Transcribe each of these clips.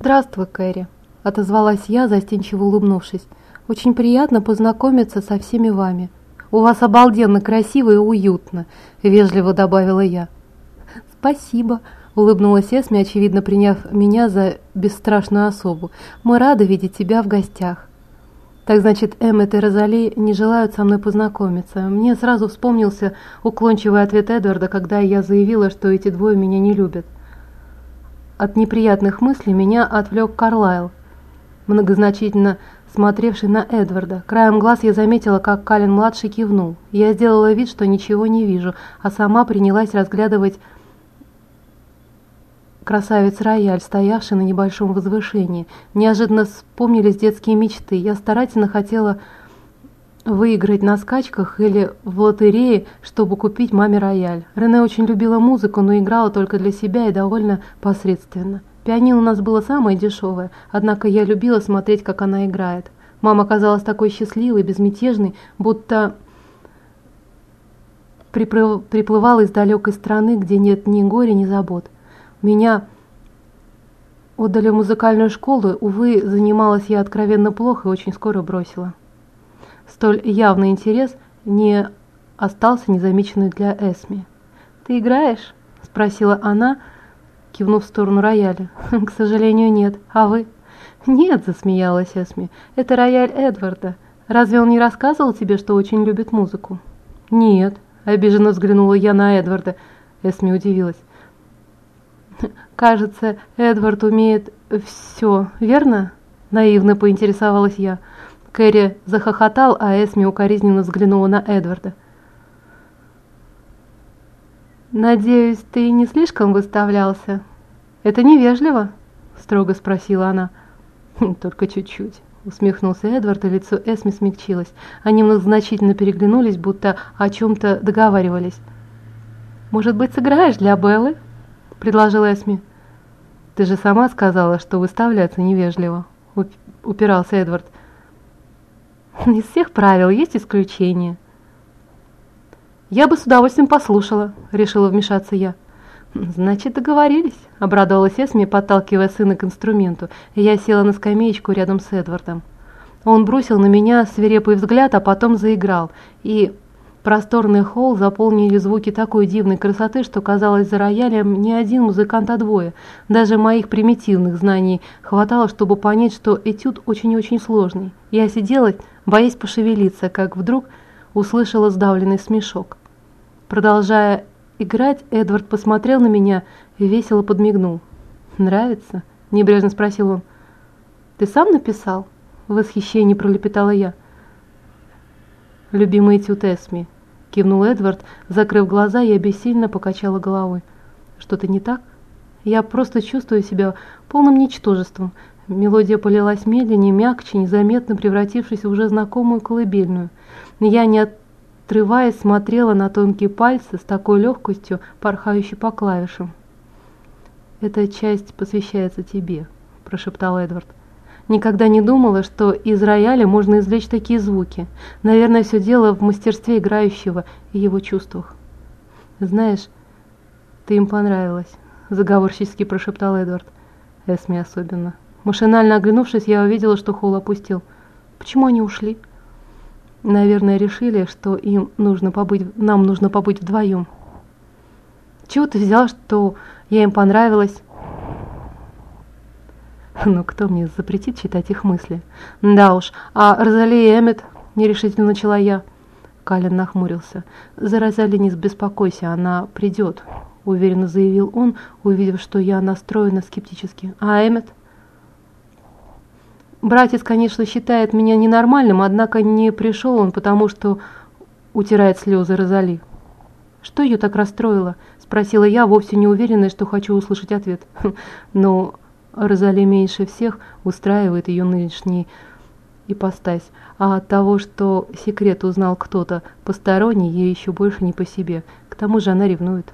«Здравствуй, Кэрри», — отозвалась я, застенчиво улыбнувшись. «Очень приятно познакомиться со всеми вами. У вас обалденно красиво и уютно», — вежливо добавила я. «Спасибо», — улыбнулась Эсми, очевидно приняв меня за бесстрашную особу. «Мы рады видеть тебя в гостях». Так значит, Эммет и Розали не желают со мной познакомиться. Мне сразу вспомнился уклончивый ответ Эдварда, когда я заявила, что эти двое меня не любят. От неприятных мыслей меня отвлек Карлайл, многозначительно смотревший на Эдварда. Краем глаз я заметила, как Калин-младший кивнул. Я сделала вид, что ничего не вижу, а сама принялась разглядывать красавец рояль, стоявший на небольшом возвышении. Неожиданно вспомнились детские мечты. Я старательно хотела выиграть на скачках или в лотерее, чтобы купить маме рояль. Рене очень любила музыку, но играла только для себя и довольно посредственно. Пианино у нас было самое дешевое, однако я любила смотреть, как она играет. Мама казалась такой счастливой, безмятежной, будто приплывала из далекой страны, где нет ни горя, ни забот. Меня отдали в музыкальную школу, увы, занималась я откровенно плохо и очень скоро бросила. Столь явный интерес не остался незамеченным для Эсми. «Ты играешь?» – спросила она, кивнув в сторону рояля. «К сожалению, нет. А вы?» «Нет», – засмеялась Эсми. «Это рояль Эдварда. Разве он не рассказывал тебе, что очень любит музыку?» «Нет», – обиженно взглянула я на Эдварда. Эсми удивилась. «Кажется, Эдвард умеет все, верно?» Наивно поинтересовалась я. Кэрри захохотал, а Эсми укоризненно взглянула на Эдварда. «Надеюсь, ты не слишком выставлялся? Это невежливо?» – строго спросила она. «Хм, «Только чуть-чуть», – усмехнулся Эдвард, и лицо Эсми смягчилось. Они многозначительно переглянулись, будто о чем-то договаривались. «Может быть, сыграешь для Беллы?» – предложила Эсми. «Ты же сама сказала, что выставляться невежливо», – упирался Эдвард. «Из всех правил есть исключения». «Я бы с удовольствием послушала», – решила вмешаться я. «Значит, договорились», – обрадовалась Эсми, подталкивая сына к инструменту, и я села на скамеечку рядом с Эдвардом. Он бросил на меня свирепый взгляд, а потом заиграл, и Просторный холл заполнили звуки такой дивной красоты, что казалось за роялем не один музыкант, а двое. Даже моих примитивных знаний хватало, чтобы понять, что этюд очень-очень сложный. Я сидела, боясь пошевелиться, как вдруг услышала сдавленный смешок. Продолжая играть, Эдвард посмотрел на меня и весело подмигнул. «Нравится?» – небрежно спросил он. «Ты сам написал?» – в восхищении пролепетала я. «Любимый этюд Эсми», – кивнул Эдвард, закрыв глаза и обессильно покачала головой. «Что-то не так? Я просто чувствую себя полным ничтожеством». Мелодия полилась медленнее, мягче, незаметно превратившись в уже знакомую колыбельную. Я, не отрываясь, смотрела на тонкие пальцы с такой легкостью, порхающей по клавишам. «Эта часть посвящается тебе», – прошептал Эдвард. Никогда не думала, что из рояля можно извлечь такие звуки. Наверное, все дело в мастерстве играющего и его чувствах. «Знаешь, ты им понравилась», – заговорчески прошептал Эдвард. Эсми особенно. Машинально оглянувшись, я увидела, что холл опустил. «Почему они ушли?» «Наверное, решили, что им нужно побыть, нам нужно побыть вдвоем». «Чего ты взял, что я им понравилась?» Ну, кто мне запретит читать их мысли? Да уж, а Розали и Эммет, нерешительно начала я. Калин нахмурился. За Розали не беспокойся, она придет, уверенно заявил он, увидев, что я настроена скептически. А Эммет? Братец, конечно, считает меня ненормальным, однако не пришел он, потому что утирает слезы Розали. Что ее так расстроило? Спросила я, вовсе не уверенная, что хочу услышать ответ. Ну, Розали меньше всех устраивает ее нынешний ипостась, а от того, что секрет узнал кто-то посторонний, ей еще больше не по себе. К тому же она ревнует.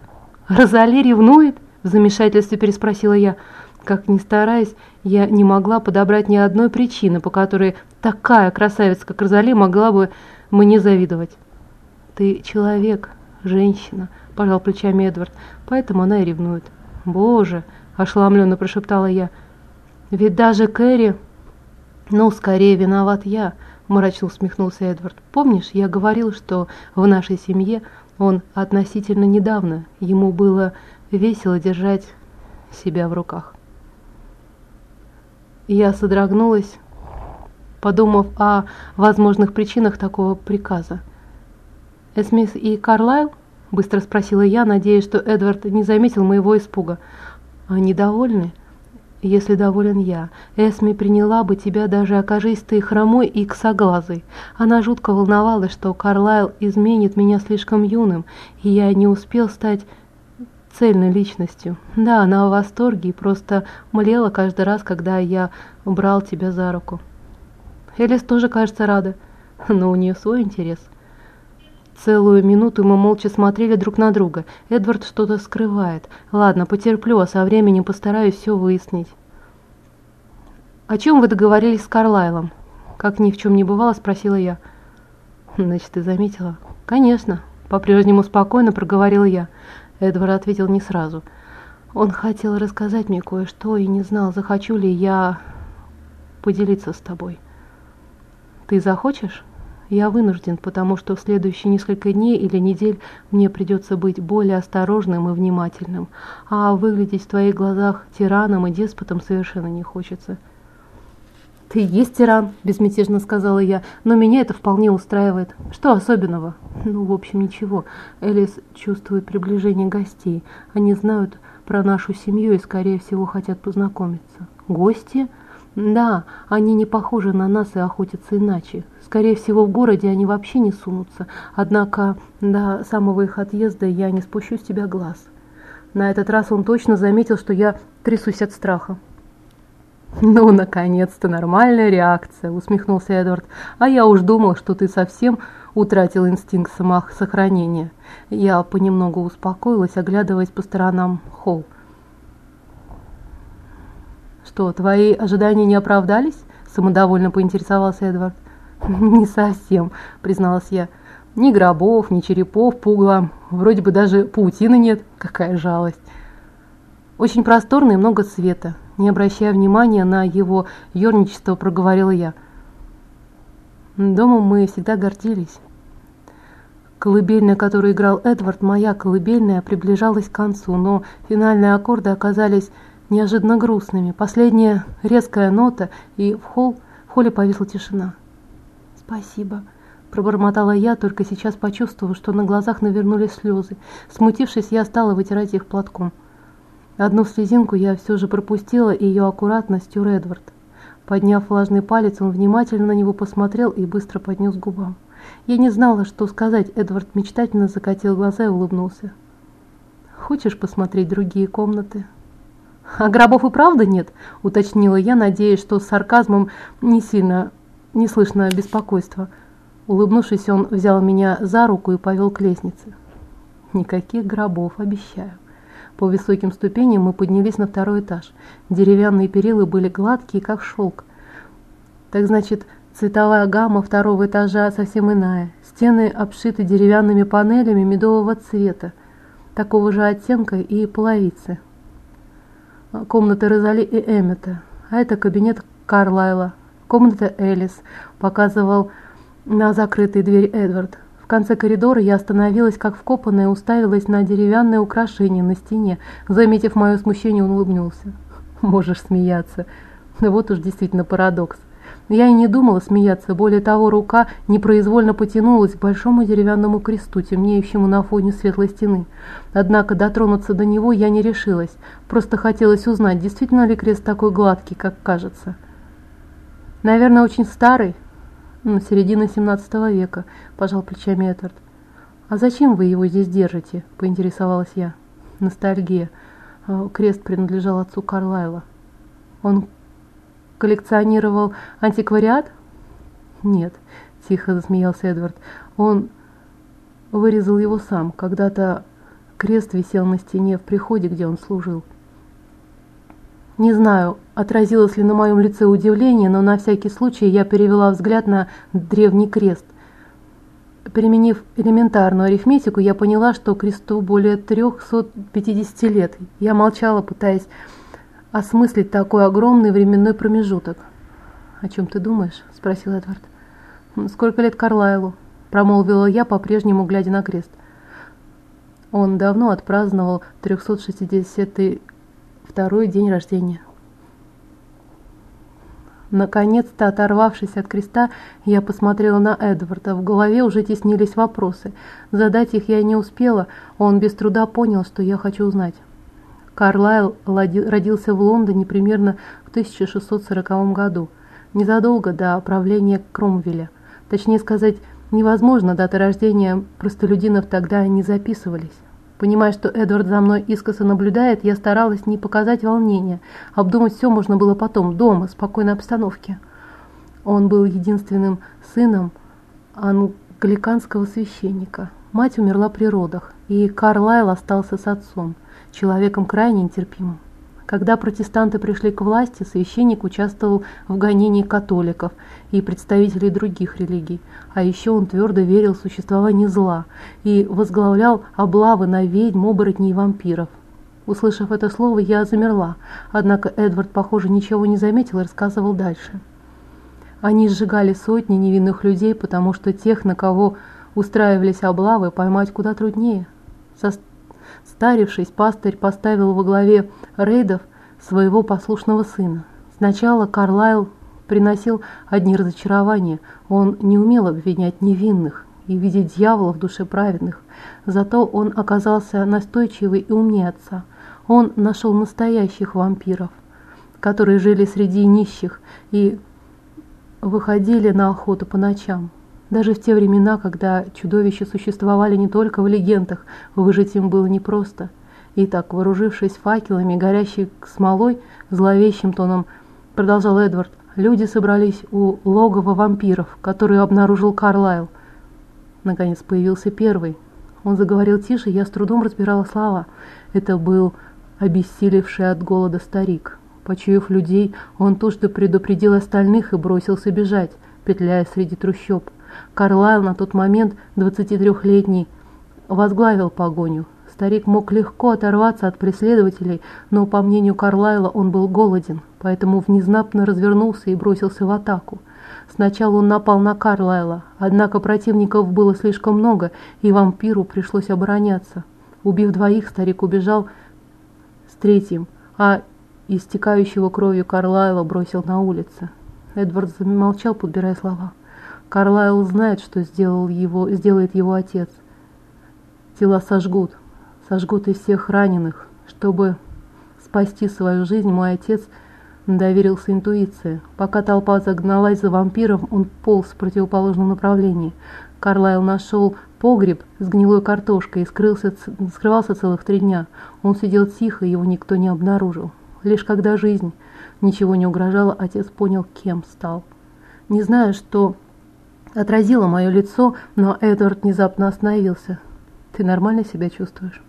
«Розали ревнует?» – в замешательстве переспросила я. Как ни стараясь, я не могла подобрать ни одной причины, по которой такая красавица, как Розали, могла бы мне завидовать. «Ты человек, женщина», – пожал плечами Эдвард, – «поэтому она и ревнует». «Боже!» – ошеломленно прошептала я. Ведь даже Кэрри... Ну, скорее виноват я, мрачно усмехнулся Эдвард. Помнишь, я говорил, что в нашей семье он относительно недавно, ему было весело держать себя в руках. Я содрогнулась, подумав о возможных причинах такого приказа. «Эсмис и Карлайл?» – быстро спросила я, надеясь, что Эдвард не заметил моего испуга. «Они довольны?» «Если доволен я, Эсми приняла бы тебя, даже окажись ты хромой и косоглазой. Она жутко волновалась, что Карлайл изменит меня слишком юным, и я не успел стать цельной личностью. Да, она в восторге и просто млела каждый раз, когда я брал тебя за руку. Элис тоже, кажется, рада, но у нее свой интерес. Целую минуту мы молча смотрели друг на друга. Эдвард что-то скрывает. Ладно, потерплю, а со временем постараюсь все выяснить. «О чем вы договорились с Карлайлом?» Как ни в чем не бывало, спросила я. «Значит, ты заметила?» «Конечно», — по-прежнему спокойно проговорила я. Эдвард ответил не сразу. Он хотел рассказать мне кое-что и не знал, захочу ли я поделиться с тобой. Ты захочешь? Я вынужден, потому что в следующие несколько дней или недель мне придется быть более осторожным и внимательным, а выглядеть в твоих глазах тираном и деспотом совершенно не хочется. «Ты есть тиран», – безмятежно сказала я, – «но меня это вполне устраивает. Что особенного?» «Ну, в общем, ничего. Элис чувствует приближение гостей. Они знают про нашу семью и, скорее всего, хотят познакомиться». «Гости?» «Да, они не похожи на нас и охотятся иначе. Скорее всего, в городе они вообще не сунутся. Однако до самого их отъезда я не спущу с тебя глаз». На этот раз он точно заметил, что я трясусь от страха. «Ну, наконец-то нормальная реакция», — усмехнулся Эдвард. «А я уж думал, что ты совсем утратил инстинкт самосохранения». Я понемногу успокоилась, оглядываясь по сторонам холл. «Что, твои ожидания не оправдались?» — самодовольно поинтересовался Эдвард. «Не совсем», — призналась я. «Ни гробов, ни черепов, пугла, вроде бы даже паутины нет. Какая жалость!» «Очень просторно и много света», не обращая внимания на его ерничество, проговорила я. Домом мы всегда гордились. Колыбельная, которую играл Эдвард, моя колыбельная, приближалась к концу, но финальные аккорды оказались неожиданно грустными. Последняя резкая нота, и в, холл, в холле повисла тишина. «Спасибо», – пробормотала я, только сейчас почувствовав, что на глазах навернулись слезы. Смутившись, я стала вытирать их платком. Одну слезинку я все же пропустила, и ее аккуратно стер Эдвард. Подняв влажный палец, он внимательно на него посмотрел и быстро поднес к губам. Я не знала, что сказать. Эдвард мечтательно закатил глаза и улыбнулся. «Хочешь посмотреть другие комнаты?» «А гробов и правда нет?» – уточнила я, надеясь, что с сарказмом не сильно не слышно беспокойства. Улыбнувшись, он взял меня за руку и повел к лестнице. «Никаких гробов, обещаю». По высоким ступеням мы поднялись на второй этаж. Деревянные перилы были гладкие, как шелк. Так значит, цветовая гамма второго этажа совсем иная. Стены обшиты деревянными панелями медового цвета, такого же оттенка и половицы. Комната Розали и Эммета. А это кабинет Карлайла. Комната Элис. Показывал на закрытые дверь Эдвард. В конце коридора я остановилась, как вкопанная, уставилась на деревянное украшение на стене. Заметив мое смущение, он улыбнулся. «Можешь смеяться». Вот уж действительно парадокс. Я и не думала смеяться, более того, рука непроизвольно потянулась к большому деревянному кресту, темнеющему на фоне светлой стены. Однако дотронуться до него я не решилась, просто хотелось узнать, действительно ли крест такой гладкий, как кажется. «Наверное, очень старый», «Середина семнадцатого века», – пожал плечами Эдвард. «А зачем вы его здесь держите?» – поинтересовалась я. Ностальгия. А, крест принадлежал отцу Карлайла. «Он коллекционировал антиквариат?» «Нет», – тихо засмеялся Эдвард. «Он вырезал его сам. Когда-то крест висел на стене в приходе, где он служил». Не знаю, отразилось ли на моем лице удивление, но на всякий случай я перевела взгляд на древний крест. Применив элементарную арифметику, я поняла, что кресту более 350 лет. Я молчала, пытаясь осмыслить такой огромный временной промежуток. «О чем ты думаешь?» – спросил Эдвард. «Сколько лет Карлайлу?» – промолвила я, по-прежнему глядя на крест. Он давно отпраздновал 362-й день рождения. Наконец-то, оторвавшись от креста, я посмотрела на Эдварда. В голове уже теснились вопросы. Задать их я не успела, он без труда понял, что я хочу узнать. Карлайл родился в Лондоне примерно в 1640 году, незадолго до правления Кромвеля. Точнее сказать, невозможно, даты рождения простолюдинов тогда не записывались. Понимая, что Эдвард за мной искоса наблюдает, я старалась не показать волнения. Обдумать все можно было потом, дома, в спокойной обстановке. Он был единственным сыном англиканского священника. Мать умерла при родах, и Карлайл остался с отцом, человеком крайне нетерпимым. Когда протестанты пришли к власти, священник участвовал в гонении католиков и представителей других религий, а еще он твердо верил в существование зла и возглавлял облавы на ведьм, оборотней и вампиров. Услышав это слово, я замерла, однако Эдвард, похоже, ничего не заметил и рассказывал дальше. Они сжигали сотни невинных людей, потому что тех, на кого устраивались облавы, поймать куда труднее. Со Старившись, пастырь поставил во главе рейдов своего послушного сына. Сначала Карлайл приносил одни разочарования. Он не умел обвинять невинных и видеть дьявола в душе праведных. Зато он оказался настойчивый и умнее отца. Он нашел настоящих вампиров, которые жили среди нищих и выходили на охоту по ночам. Даже в те времена, когда чудовища существовали не только в легендах, выжить им было непросто. Итак, вооружившись факелами, горящей смолой, зловещим тоном продолжал Эдвард, люди собрались у логова вампиров, который обнаружил Карлайл. Наконец появился первый. Он заговорил тише, я с трудом разбирала слова. Это был обессилевший от голода старик. Почуяв людей, он тут же предупредил остальных и бросился бежать, петляя среди трущоб. Карлайл на тот момент, 23-летний, возглавил погоню. Старик мог легко оторваться от преследователей, но, по мнению Карлайла, он был голоден, поэтому внезапно развернулся и бросился в атаку. Сначала он напал на Карлайла, однако противников было слишком много, и вампиру пришлось обороняться. Убив двоих, старик убежал с третьим, а истекающего кровью Карлайла бросил на улице. Эдвард замолчал, подбирая слова. Карлайл знает, что сделал его, сделает его отец. Тела сожгут, сожгут и всех раненых. Чтобы спасти свою жизнь, мой отец доверился интуиции. Пока толпа загналась за вампиром, он полз в противоположном направлении. Карлайл нашел погреб с гнилой картошкой и скрылся, скрывался целых три дня. Он сидел тихо, его никто не обнаружил. Лишь когда жизнь ничего не угрожала, отец понял, кем стал. Не зная, что отразило мое лицо, но Эдвард внезапно остановился. «Ты нормально себя чувствуешь?»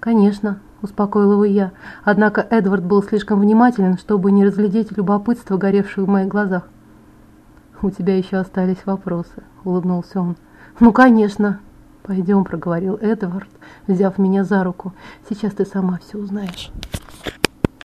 «Конечно», – успокоила его я. Однако Эдвард был слишком внимателен, чтобы не разглядеть любопытство, горевшее в моих глазах. «У тебя еще остались вопросы», – улыбнулся он. «Ну, конечно». «Пойдем», – проговорил Эдвард, взяв меня за руку. «Сейчас ты сама все узнаешь».